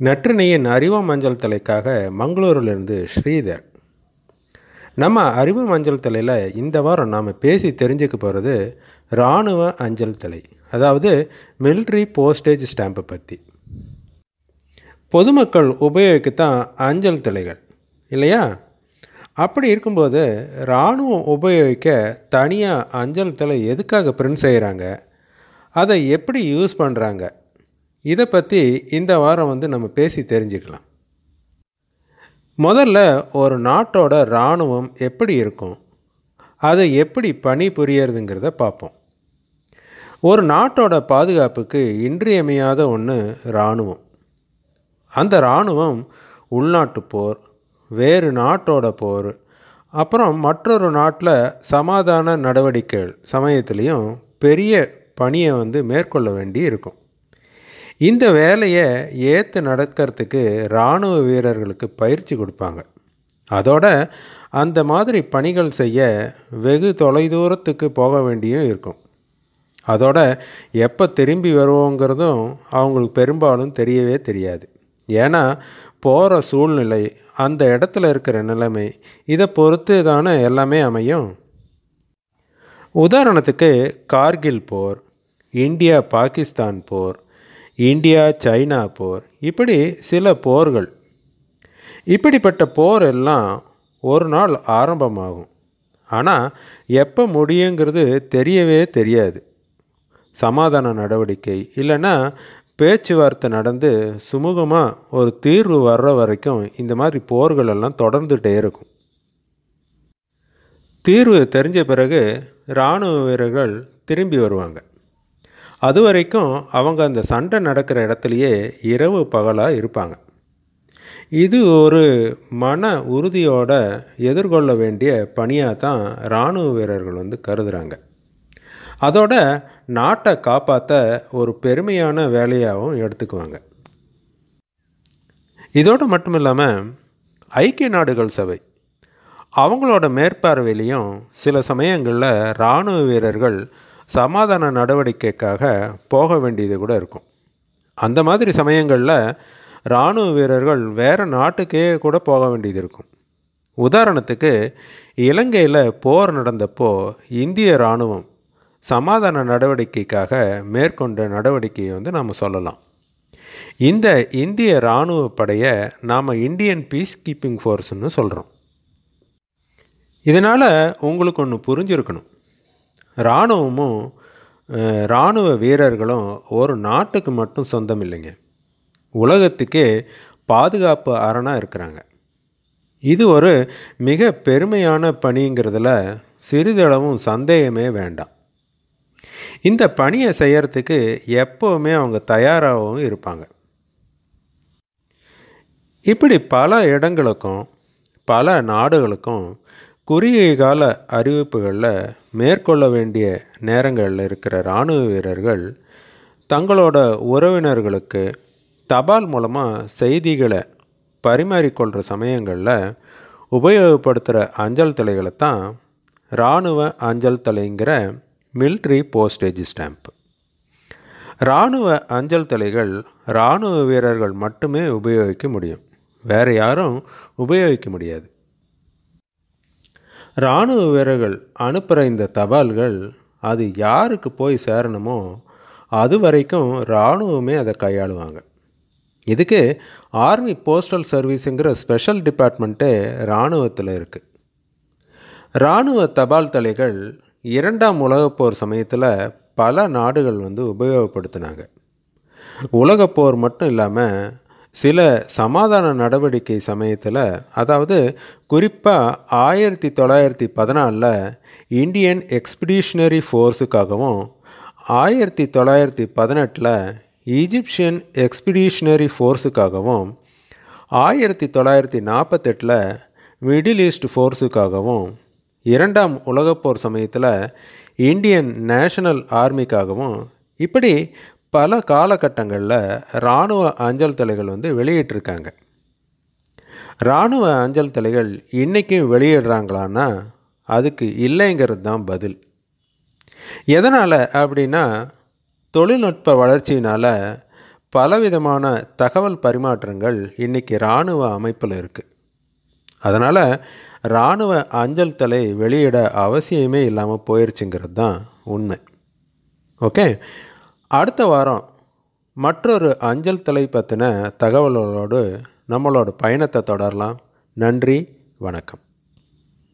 நற்றினையின் அறிவு மஞ்சள் தலைக்காக மங்களூரிலிருந்து ஸ்ரீதர். நம்ம அறிவு மஞ்சள் தலையில் இந்த வாரம் நாம் பேசி தெரிஞ்சுக்க போகிறது இராணுவ அஞ்சல் தலை அதாவது மிலிட்ரி போஸ்டேஜ் ஸ்டாம்பை பற்றி பொதுமக்கள் உபயோகிக்கத்தான் அஞ்சல் தலைகள் இல்லையா? அப்படி இருக்கும்போது இராணுவம் உபயோகிக்க தனியாக அஞ்சல் தலை எதுக்காக பிரிண்ட் செய்கிறாங்க அதை எப்படி யூஸ் பண்ணுறாங்க இதை பற்றி இந்த வாரம் வந்து நம்ம பேசி தெரிஞ்சுக்கலாம். முதல்ல ஒரு நாட்டோட இராணுவம் எப்படி இருக்கும்? அதை எப்படி பணி புரியறதுங்கிறத பார்ப்போம். ஒரு நாட்டோட பாதுகாப்புக்கு இன்றியமையாத ஒன்று இராணுவம். அந்த இராணுவம் உள்நாட்டு போர் வேறு நாட்டோட போர் அப்புறம் மற்றொரு நாட்டில் சமாதான நடவடிக்கைகள் சமயத்துலேயும் பெரிய பணியை வந்து மேற்கொள்ள வேண்டி இருக்கும். இந்த வேலையை ஏற்று நடக்கிறதுக்கு இராணுவ வீரர்களுக்கு பயிற்சி கொடுப்பாங்க. அதோட அந்த மாதிரி பணிகள் செய்ய வெகு தொலைதூரத்துக்கு போக வேண்டியும் இருக்கும். அதோட எப்போ திரும்பி வருவோங்கிறதும் அவங்களுக்கு பெரும்பாலும் தெரியவே தெரியாது. ஏன்னா போகிற சூழ்நிலை அந்த இடத்துல இருக்கிற நிலைமை இதை பொறுத்து தானே எல்லாமே அமையும். உதாரணத்துக்கு கார்கில் போர் இந்தியா பாகிஸ்தான் போர் இந்தியா சைனா போர் இப்படி சில போர்கள். இப்படிப்பட்ட போர் எல்லாம் ஒரு நாள் ஆரம்பமாகும். ஆனால் எப்போ முடியுங்கிறது தெரியவே தெரியாது. சமாதான நடவடிக்கை இல்லைன்னா பேச்சுவார்த்தை நடந்து சுமூகமாக ஒரு தீர்வு வர்ற வரைக்கும் இந்த மாதிரி போர்கள் எல்லாம் தொடர்ந்துகிட்டே இருக்கும். தீர்வு தெரிஞ்ச பிறகு இராணுவ வீரர்கள் திரும்பி வருவாங்க. அது வரைக்கும் அவங்க அந்த சண்டை நடக்கிற இடத்துலையே இரவு பகலாக இருப்பாங்க. இது ஒரு மன உறுதியோட எதிர்கொள்ள வேண்டிய பணியாக தான் இராணுவ வீரர்கள் வந்து கருதுகிறாங்க அதோட நாட்டை காப்பாற்ற ஒரு பெருமையான வேலையாகவும் எடுத்துக்குவாங்க. இதோடு மட்டும் இல்லாமல் ஐக்கிய நாடுகள் சபை அவங்களோட மேற்பார்வையிலையும் சில சமயங்களில் இராணுவ வீரர்கள் சமாதான நடவடிக்கைக்காக போக வேண்டியது கூட இருக்கும். அந்த மாதிரி சமயங்களில் இராணுவ வீரர்கள் வேறு நாட்டுக்கே கூட போக வேண்டியது இருக்கும். உதாரணத்துக்கு இலங்கையில் போர் நடந்தப்போ இந்திய இராணுவம் சமாதான நடவடிக்கைக்காக மேற்கொண்ட நடவடிக்கையை வந்து நாம் சொல்லலாம். இந்த இந்திய இராணுவ படையை நாம் இந்தியன் பீஸ் கீப்பிங் ஃபோர்ஸ்னு சொல்கிறோம் இதனால் உங்களுக்கு ஒன்று புரிஞ்சிருக்கணும். இராணுவமும் இராணுவ வீரர்களும் ஒரு நாட்டுக்கு மட்டும் சொந்தம் இல்லைங்க. உலகத்துக்கே பாதுகாப்பு அரணாக இருக்கிறாங்க. இது ஒரு மிக பெருமையான பணிங்கிறதுல சிறிதளவும் சந்தேகமே வேண்டாம். இந்த பணியை செய்கிறதுக்கு எப்போவுமே அவங்க தயாராகவும் இருப்பாங்க. இப்படி பல இடங்களுக்கும் பல நாடுகளுக்கும் குறுகிய கால அறிவிப்புகளில் மேற்கொள்ள வேண்டிய நேரங்களில் இருக்கிற இராணுவ வீரர்கள் தங்களோட உறவினர்களுக்கு தபால் மூலமாக செய்திகளை பரிமாறிக்கொள்கிற சமயங்களில் உபயோகப்படுத்துகிற அஞ்சல் தலைகளை தான் இராணுவ அஞ்சல் தலைங்கிற மில்ட்ரி போஸ்டேஜ் ஸ்டாம்ப் இராணுவ அஞ்சல் தலைகள் இராணுவ வீரர்கள் மட்டுமே உபயோகிக்க முடியும். வேறு யாரும் உபயோகிக்க முடியாது. இராணுவ வீரர்கள் அனுப்புகிற இந்த தபால்கள் அது யாருக்கு போய் சேரணுமோ அது வரைக்கும் இராணுவமே அதை கையாளுவாங்க. இதுக்கு ஆர்மி போஸ்டல் சர்வீஸுங்கிற ஸ்பெஷல் டிபார்ட்மெண்ட்டே இராணுவத்தில் இருக்குது இராணுவ தபால் தலைகள் இரண்டாம் உலகப்போர் சமயத்தில் பல நாடுகள் வந்து உபயோகப்படுத்தினாங்க. உலகப்போர் மட்டும் இல்லாமல் சில சமாதான நடவடிக்கை சமயத்தில் அதாவது குறிப்பாக ஆயிரத்தி தொள்ளாயிரத்தி பதினாலில் இந்தியன் எக்ஸ்பிடிஷனரி ஃபோர்ஸுக்காகவும் ஆயிரத்தி தொள்ளாயிரத்தி பதினெட்டில் ஈஜிப்சியன் எக்ஸ்பிடிஷனரி ஃபோர்ஸுக்காகவும் ஆயிரத்தி தொள்ளாயிரத்தி நாற்பத்தெட்டில் மிடில் ஈஸ்ட் ஃபோர்ஸுக்காகவும் இரண்டாம் உலகப்போர் சமயத்தில் இந்தியன் நேஷனல் ஆர்மிக்காகவும் இப்படி பல காலகட்டங்களில் இராணுவ அஞ்சல் தலைகள் வந்து வெளியிட்டிருக்காங்க. இராணுவ அஞ்சல் தலைகள் இன்றைக்கும் வெளியிடுறாங்களான்னா அதுக்கு இல்லைங்கிறது தான் பதில். எதனால் அப்படின்னா தொழில்நுட்ப வளர்ச்சியினால் பலவிதமான தகவல் பரிமாற்றங்கள் இன்றைக்கி இராணுவ அமைப்பில் இருக்குது அதனால் இராணுவ அஞ்சல் தலை வெளியிட அவசியமே இல்லாமல் போயிடுச்சுங்கிறது தான் உண்மை. ஓகே? அடுத்த வாரம் மற்றொரு அஞ்சல் தலை பற்றின தகவல்களோடு நம்மளோட பயணத்தை தொடரலாம். நன்றி வணக்கம்.